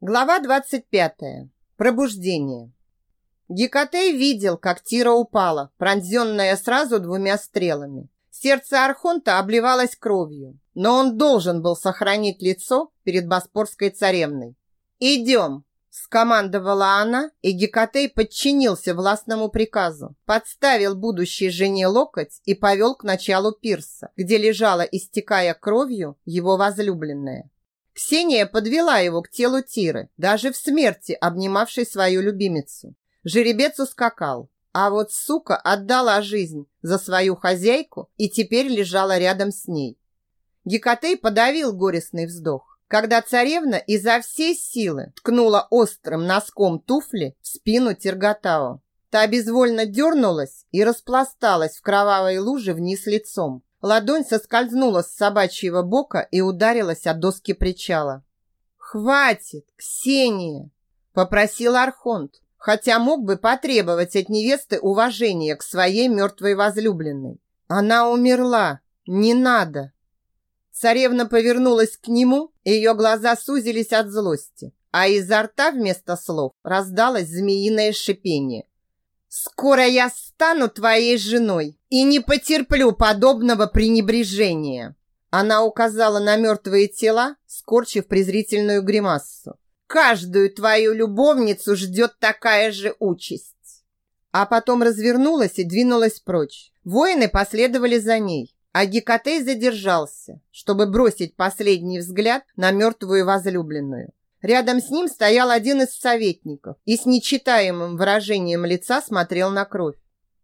Глава 25. Пробуждение. Гекатей видел, как Тира упала, пронзенная сразу двумя стрелами. Сердце Архонта обливалось кровью, но он должен был сохранить лицо перед Боспорской царевной. «Идем!» – скомандовала она, и Гекатей подчинился властному приказу, подставил будущей жене локоть и повел к началу пирса, где лежала, истекая кровью, его возлюбленная. Ксения подвела его к телу Тиры, даже в смерти обнимавшей свою любимицу. Жеребец ускакал, а вот сука отдала жизнь за свою хозяйку и теперь лежала рядом с ней. Гекатей подавил горестный вздох, когда царевна изо всей силы ткнула острым носком туфли в спину Терготао. Та безвольно дернулась и распласталась в кровавой луже вниз лицом. Ладонь соскользнула с собачьего бока и ударилась о доски причала. «Хватит, Ксения!» – попросил Архонт, хотя мог бы потребовать от невесты уважения к своей мертвой возлюбленной. «Она умерла! Не надо!» Царевна повернулась к нему, ее глаза сузились от злости, а изо рта вместо слов раздалось змеиное шипение. Скоро я стану твоей женой и не потерплю подобного пренебрежения. Она указала на мертвые тела, скорчив презрительную гримассу. Каждую твою любовницу ждет такая же участь. А потом развернулась и двинулась прочь. Воины последовали за ней, а Гекатей задержался, чтобы бросить последний взгляд на мертвую возлюбленную. Рядом с ним стоял один из советников и с нечитаемым выражением лица смотрел на кровь.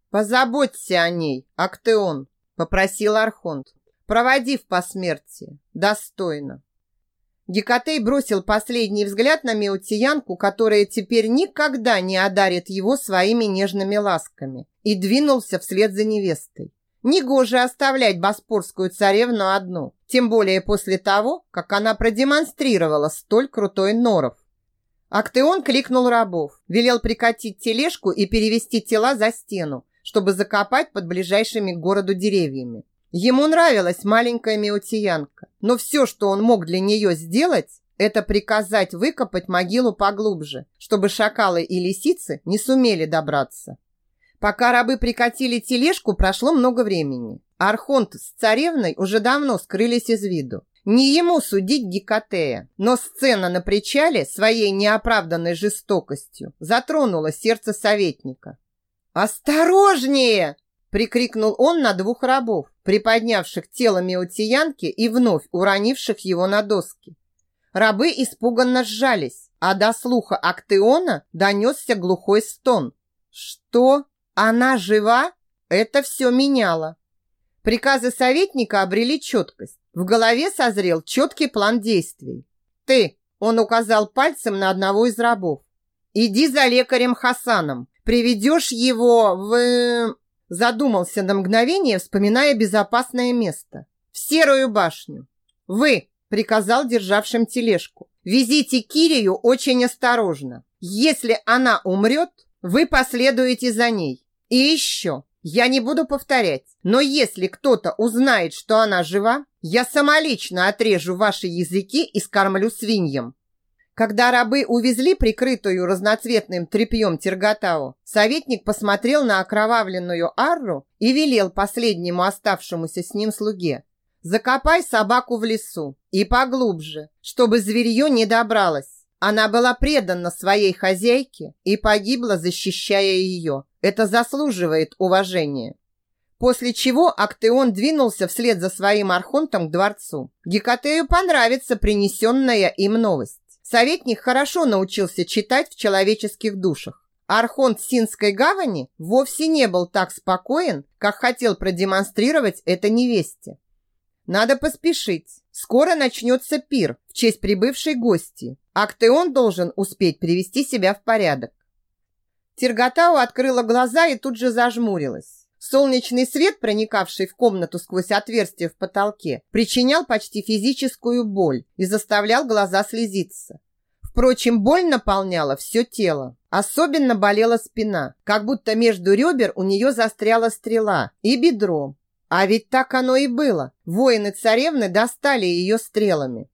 «Позаботься о ней, Актеон», – попросил Архонт, проводив по смерти, достойно. Гекатей бросил последний взгляд на Меутиянку, которая теперь никогда не одарит его своими нежными ласками, и двинулся вслед за невестой. Негоже оставлять боспорскую царевну одну, тем более после того, как она продемонстрировала столь крутой норов. Актеон кликнул рабов, велел прикатить тележку и перевести тела за стену, чтобы закопать под ближайшими к городу деревьями. Ему нравилась маленькая меутиянка, но все, что он мог для нее сделать, это приказать выкопать могилу поглубже, чтобы шакалы и лисицы не сумели добраться. Пока рабы прикатили тележку, прошло много времени. Архонт с царевной уже давно скрылись из виду. Не ему судить Гекатея, но сцена на причале своей неоправданной жестокостью затронула сердце советника. «Осторожнее!» – прикрикнул он на двух рабов, приподнявших тело Меутиянки и вновь уронивших его на доски. Рабы испуганно сжались, а до слуха Актеона донесся глухой стон. «Что?» Она жива? Это все меняло. Приказы советника обрели четкость. В голове созрел четкий план действий. «Ты!» – он указал пальцем на одного из рабов. «Иди за лекарем Хасаном. Приведешь его в...» Задумался на мгновение, вспоминая безопасное место. «В Серую башню. Вы!» – приказал державшим тележку. «Везите Кирию очень осторожно. Если она умрет, вы последуете за ней. И еще, я не буду повторять, но если кто-то узнает, что она жива, я самолично отрежу ваши языки и скормлю свиньям. Когда рабы увезли прикрытую разноцветным тряпьем Терготау, советник посмотрел на окровавленную Арру и велел последнему оставшемуся с ним слуге «Закопай собаку в лесу и поглубже, чтобы зверье не добралось. Она была предана своей хозяйке и погибла, защищая ее. Это заслуживает уважения. После чего Актеон двинулся вслед за своим архонтом к дворцу. Гекатею понравится принесенная им новость. Советник хорошо научился читать в человеческих душах. Архонт Синской гавани вовсе не был так спокоен, как хотел продемонстрировать это невесте. Надо поспешить. Скоро начнется пир в честь прибывшей гости. Актеон должен успеть привести себя в порядок. Тиргатау открыла глаза и тут же зажмурилась. Солнечный свет, проникавший в комнату сквозь отверстие в потолке, причинял почти физическую боль и заставлял глаза слезиться. Впрочем, боль наполняла все тело. Особенно болела спина, как будто между ребер у нее застряла стрела и бедро. А ведь так оно и было. Воины царевны достали ее стрелами.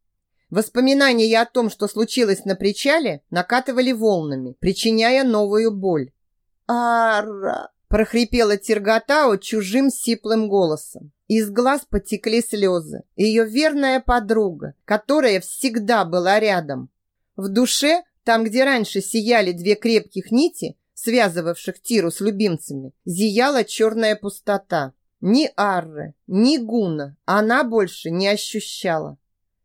Воспоминания о том, что случилось на причале, накатывали волнами, причиняя новую боль. «Ара!» – прохрипела Тиргатао чужим сиплым голосом. Из глаз потекли слезы. Ее верная подруга, которая всегда была рядом. В душе, там, где раньше сияли две крепких нити, связывавших Тиру с любимцами, зияла черная пустота. Ни Арры, ни Гуна она больше не ощущала.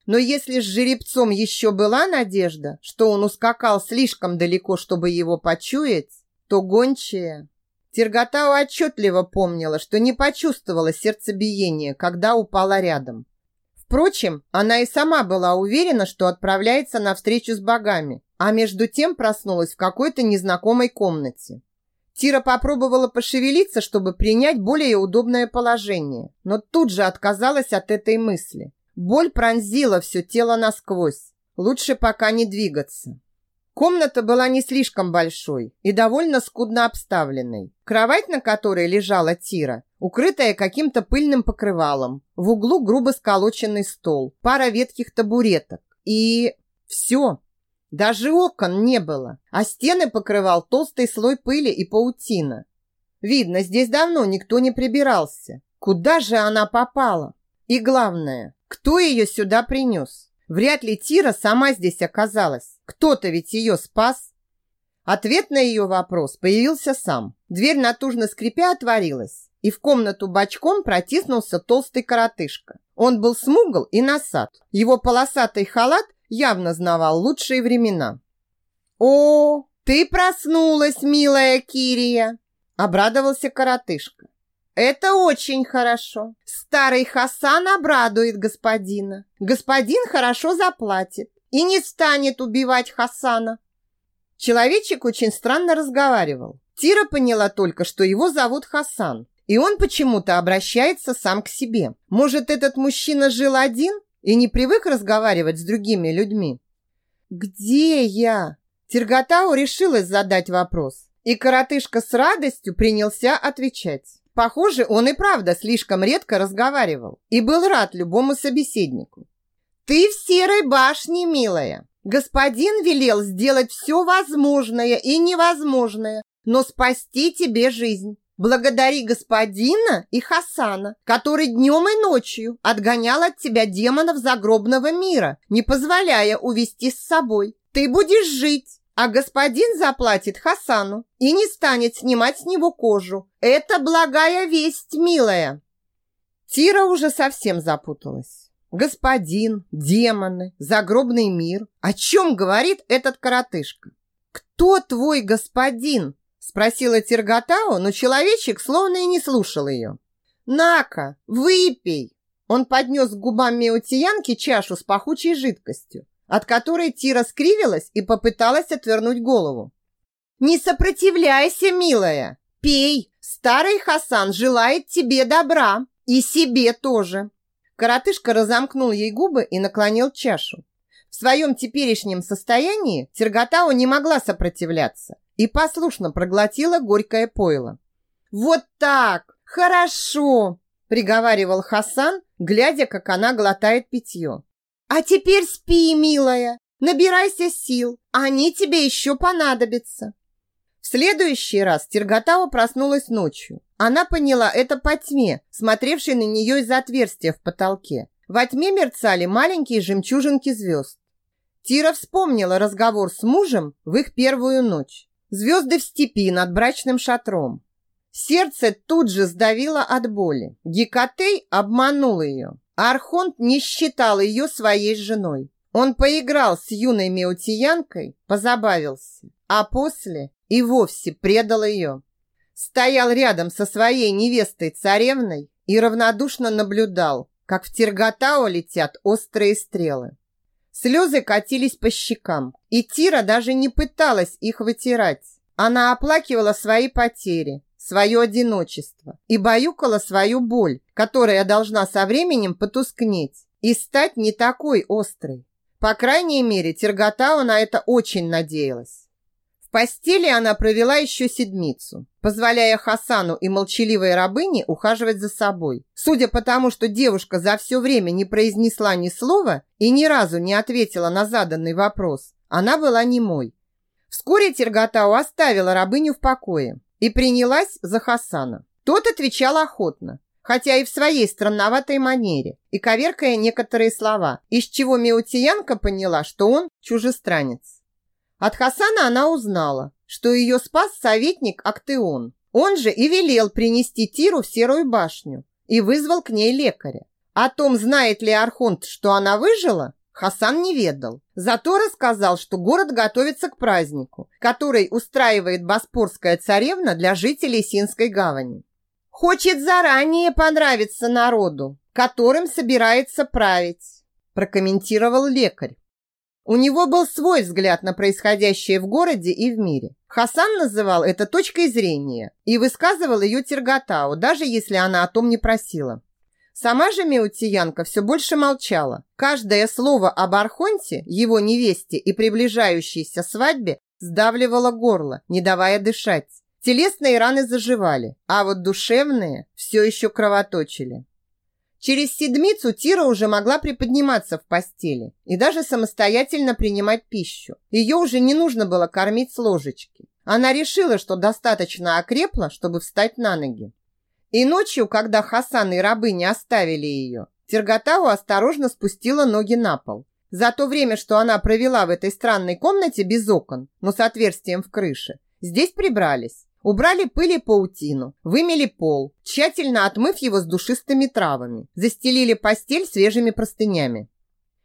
Но если с жеребцом еще была надежда, что он ускакал слишком далеко, чтобы его почуять, то гончая... Терготау отчетливо помнила, что не почувствовала сердцебиение, когда упала рядом. Впрочем, она и сама была уверена, что отправляется на встречу с богами, а между тем проснулась в какой-то незнакомой комнате. Тира попробовала пошевелиться, чтобы принять более удобное положение, но тут же отказалась от этой мысли. Боль пронзила все тело насквозь. Лучше пока не двигаться. Комната была не слишком большой и довольно скудно обставленной. Кровать, на которой лежала Тира, укрытая каким-то пыльным покрывалом. В углу грубо сколоченный стол, пара ветхих табуреток. И все. Даже окон не было, а стены покрывал толстый слой пыли и паутина. Видно, здесь давно никто не прибирался. Куда же она попала? И главное, кто ее сюда принес? Вряд ли Тира сама здесь оказалась. Кто-то ведь ее спас. Ответ на ее вопрос появился сам. Дверь натужно скрипя отворилась, и в комнату бочком протиснулся толстый коротышка. Он был смугл и насад. Его полосатый халат явно знавал лучшие времена. «О, ты проснулась, милая Кирия!» Обрадовался коротышка. Это очень хорошо. Старый Хасан обрадует господина. Господин хорошо заплатит и не станет убивать Хасана. Человечек очень странно разговаривал. Тира поняла только, что его зовут Хасан, и он почему-то обращается сам к себе. Может, этот мужчина жил один и не привык разговаривать с другими людьми? «Где я?» Тиргатау решилась задать вопрос, и коротышка с радостью принялся отвечать. Похоже, он и правда слишком редко разговаривал и был рад любому собеседнику. «Ты в серой башне, милая. Господин велел сделать все возможное и невозможное, но спасти тебе жизнь. Благодари господина и Хасана, который днем и ночью отгонял от тебя демонов загробного мира, не позволяя увести с собой. Ты будешь жить, а господин заплатит Хасану и не станет снимать с него кожу. Это благая весть, милая. Тира уже совсем запуталась. Господин, демоны, загробный мир. О чем говорит этот коротышка? Кто твой господин? Спросила Тиргатао, но человечек словно и не слушал ее. «На-ка, выпей!» Он поднес к губам Меутиянки чашу с пахучей жидкостью от которой Тира скривилась и попыталась отвернуть голову. «Не сопротивляйся, милая! Пей! Старый Хасан желает тебе добра! И себе тоже!» Коротышка разомкнул ей губы и наклонил чашу. В своем теперешнем состоянии Терготау не могла сопротивляться и послушно проглотила горькое пойло. «Вот так! Хорошо!» – приговаривал Хасан, глядя, как она глотает питье. А теперь спи, милая, набирайся сил, они тебе еще понадобятся. В следующий раз Терготава проснулась ночью. Она поняла это по тьме, смотревшей на нее из отверстия в потолке. Во тьме мерцали маленькие жемчужинки звезд. Тира вспомнила разговор с мужем в их первую ночь. Звезды в степи над брачным шатром. Сердце тут же сдавило от боли. Гекатей обманул ее. Архонт не считал ее своей женой. Он поиграл с юной меутиянкой, позабавился, а после и вовсе предал ее. Стоял рядом со своей невестой-царевной и равнодушно наблюдал, как в Тиргатао летят острые стрелы. Слезы катились по щекам, и Тира даже не пыталась их вытирать. Она оплакивала свои потери, свое одиночество и баюкала свою боль, которая должна со временем потускнеть и стать не такой острой. По крайней мере, Терготау на это очень надеялась. Постели она провела еще седмицу, позволяя Хасану и молчаливой рабыне ухаживать за собой. Судя по тому, что девушка за все время не произнесла ни слова и ни разу не ответила на заданный вопрос, она была немой. Вскоре Терготау оставила рабыню в покое и принялась за Хасана. Тот отвечал охотно, хотя и в своей странноватой манере, и коверкая некоторые слова, из чего Меутиянка поняла, что он чужестранец. От Хасана она узнала, что ее спас советник Актеон. Он же и велел принести Тиру в Серую башню и вызвал к ней лекаря. О том, знает ли Архонт, что она выжила, Хасан не ведал. Зато рассказал, что город готовится к празднику, который устраивает Боспорская царевна для жителей Синской гавани. Хочет заранее понравиться народу, которым собирается править, прокомментировал лекарь. У него был свой взгляд на происходящее в городе и в мире. Хасан называл это точкой зрения и высказывал ее Терготау, даже если она о том не просила. Сама же Меутиянка все больше молчала. Каждое слово об Архонте, его невесте и приближающейся свадьбе сдавливало горло, не давая дышать. Телесные раны заживали, а вот душевные все еще кровоточили. Через седмицу Тира уже могла приподниматься в постели и даже самостоятельно принимать пищу. Ее уже не нужно было кормить с ложечки. Она решила, что достаточно окрепла, чтобы встать на ноги. И ночью, когда Хасан и рабы не оставили ее, Терготау осторожно спустила ноги на пол. За то время, что она провела в этой странной комнате без окон, но с отверстием в крыше, здесь прибрались. Убрали пыль и паутину, вымели пол, тщательно отмыв его с душистыми травами, застелили постель свежими простынями.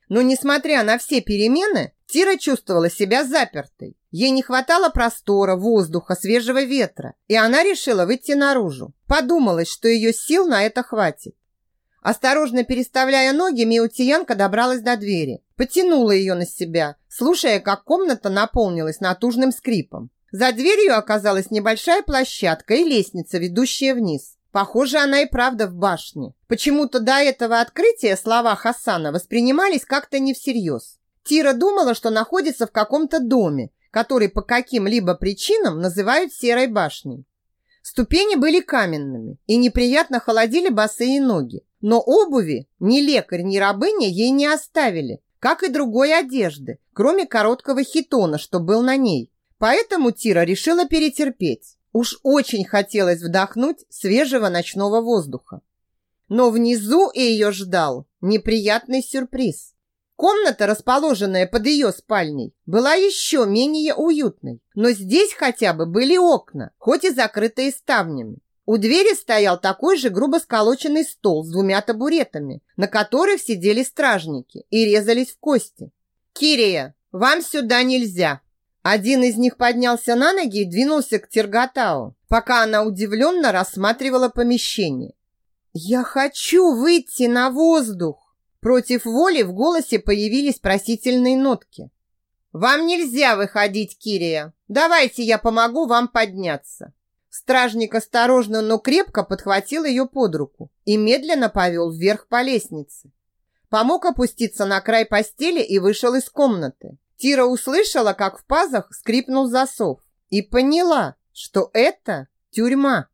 Но, несмотря на все перемены, Тира чувствовала себя запертой. Ей не хватало простора, воздуха, свежего ветра, и она решила выйти наружу. Подумалось, что ее сил на это хватит. Осторожно переставляя ноги, Миутиянка добралась до двери, потянула ее на себя, слушая, как комната наполнилась натужным скрипом. За дверью оказалась небольшая площадка и лестница, ведущая вниз. Похоже, она и правда в башне. Почему-то до этого открытия слова Хасана воспринимались как-то не всерьез. Тира думала, что находится в каком-то доме, который по каким-либо причинам называют Серой башней. Ступени были каменными и неприятно холодили босые ноги. Но обуви ни лекарь, ни рабыня ей не оставили, как и другой одежды, кроме короткого хитона, что был на ней. Поэтому Тира решила перетерпеть. Уж очень хотелось вдохнуть свежего ночного воздуха. Но внизу ее ждал неприятный сюрприз. Комната, расположенная под ее спальней, была еще менее уютной. Но здесь хотя бы были окна, хоть и закрытые ставнями. У двери стоял такой же грубо сколоченный стол с двумя табуретами, на которых сидели стражники и резались в кости. «Кирия, вам сюда нельзя!» Один из них поднялся на ноги и двинулся к Терготау, пока она удивленно рассматривала помещение. «Я хочу выйти на воздух!» Против воли в голосе появились просительные нотки. «Вам нельзя выходить, Кирия. Давайте я помогу вам подняться». Стражник осторожно, но крепко подхватил ее под руку и медленно повел вверх по лестнице. Помог опуститься на край постели и вышел из комнаты. Тира услышала, как в пазах скрипнул засов и поняла, что это тюрьма.